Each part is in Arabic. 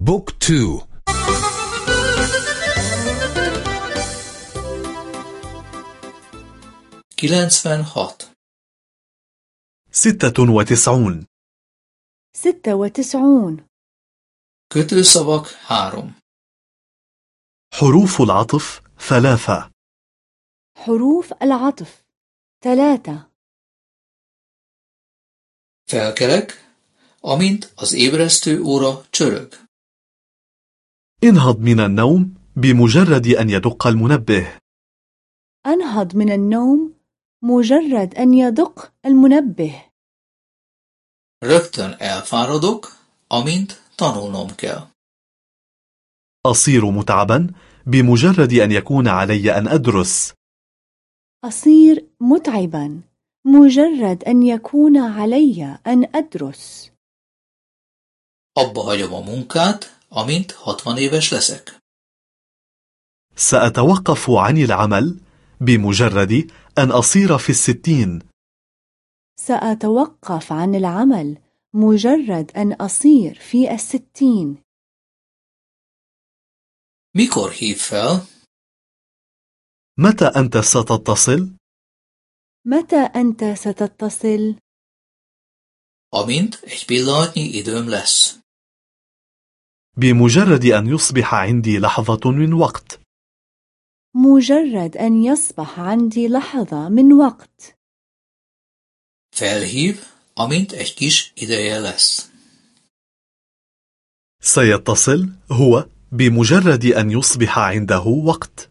Book two. kilencvenhat ستة وتسعون. ستة وتسعون. Kötőszavak három. حروف العطف ثلاثة. حروف العطف ثلاثة. Felkelek, amint az ébresztő óra csörög. انهض من النوم بمجرد أن يدق المنبه. أنهض من النوم مجرد أن يدق المنبه. Rögtön elfáradok, amint tanulnom kell. أصير متعبا بمجرد أن يكون علي أن أدرس. أصير متعبا مجرد أن يكون علي أن أدرس. hagyom a munkát, amint 60 éves leszek. سأتوقف عن العمل بمجرد أن أصير في الستين سأتوقف عن العمل مجرد أن أصير في الستين Mikor hív fel? متى أنت ستتصل؟ متى أنت ستتصل؟ Amint egy pillanatnyi időm lesz. بمجرد أن يصبح عندي لحظة من وقت مجرد أن يصبح عندي لحظة من وقت Felhív, amint egy kis ideje lesz. سيتصل هو بمجرد أن يصبح عنده وقت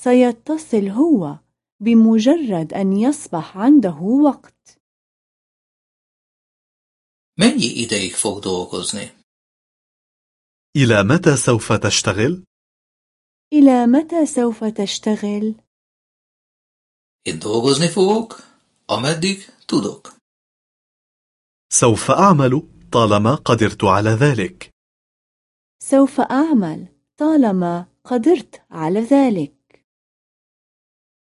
سيتصل هو بمجرد أن يصبح عنده وقت Mennyi ideig fog dolgozni? إلى متى سوف تشتغل؟ إلى متى سوف تشتغل؟ Én dolgozni fogok, ameddig tudok. سوف أعمل طالما قدرت على ذلك سوف أعمل طالما قدرت على ذلك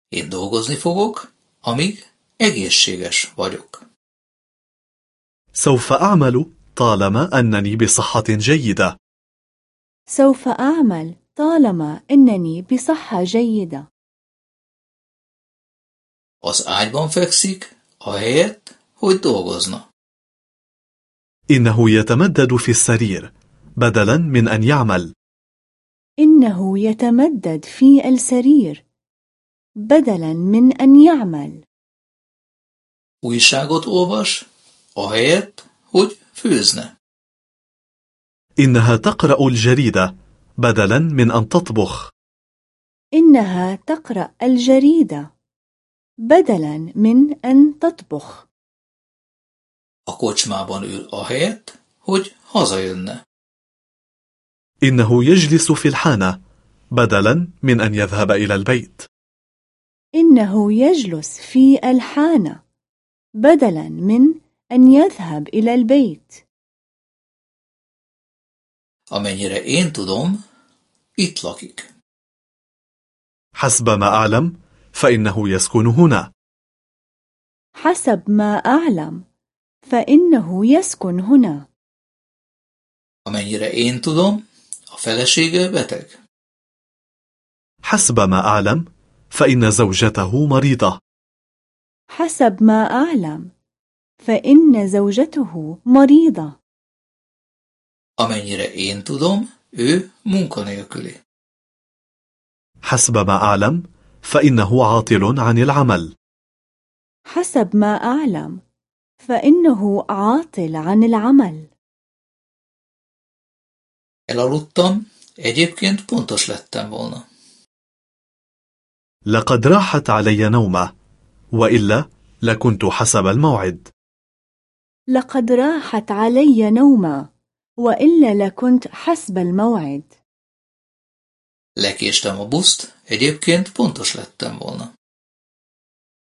Én dolgozni fogok, amíg egészséges vagyok. سوف أعمل طالما أنني بصحة جيدة سوف أعمل طالما أنني بصحة جيدة Az ágyban fekszik, ahelyett, hogy dolgozna. إنه يتمدد في السرير بدلا من أن يعمل إنه يتمدد في السرير بدلا من أن يعمل Újságot olvas, ahelyett, hogy főzne. إنها تقرأ الجريدة بدلا من أن تطبخ. إنها تقرأ الجريدة بدلا من أن تطبخ. A kocsmában ül ahelyett, hogy hazajönne. إنه يجلس في الحانة بدلا من أن يذهب إلى البيت. إنه يجلس في الحانة بدلا من أن يذهب إلى البيت. Amennyire én tudom, itt lakik. حسب ما أعلم فإنه يسكن هنا حسب ما أعلم فإنه يسكن هنا Amennyire én tudom, a felesége beteg. حسب ما أعلم فإن زوجته مريضة حسب ما أعلم فإن زوجته مريضة Amennyire én tudom, ő munkanélküli. حسب ما أعلم فإنه عاطل عن العمل حسب ما أعلم فإنه عاطل عن العمل Elaludtam, egyébként pontos lettem volna. لقد راحت علي نومة وإلا لكنت حسب الموعد لقد راحت علي نومة وإلا لكنت حسب الموعد Lekéstem a buszt, egyébként pontos lettem volna.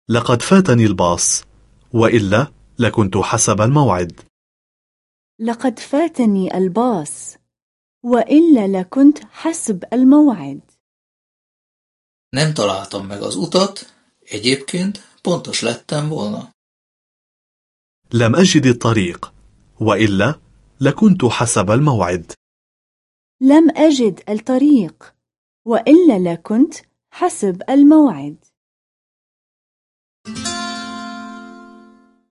لقد فاتني الباص وإلا لكنت حسب الموعد لقد فاتني الباص وإلا لكنت حسب الموعد Nem találtam meg az utat, egyébként pontos lettem volna. لم أجد الطريق وإلا لكنت حسب الموعد. لم أجد الطريق وإلا لكنت حسب الموعد.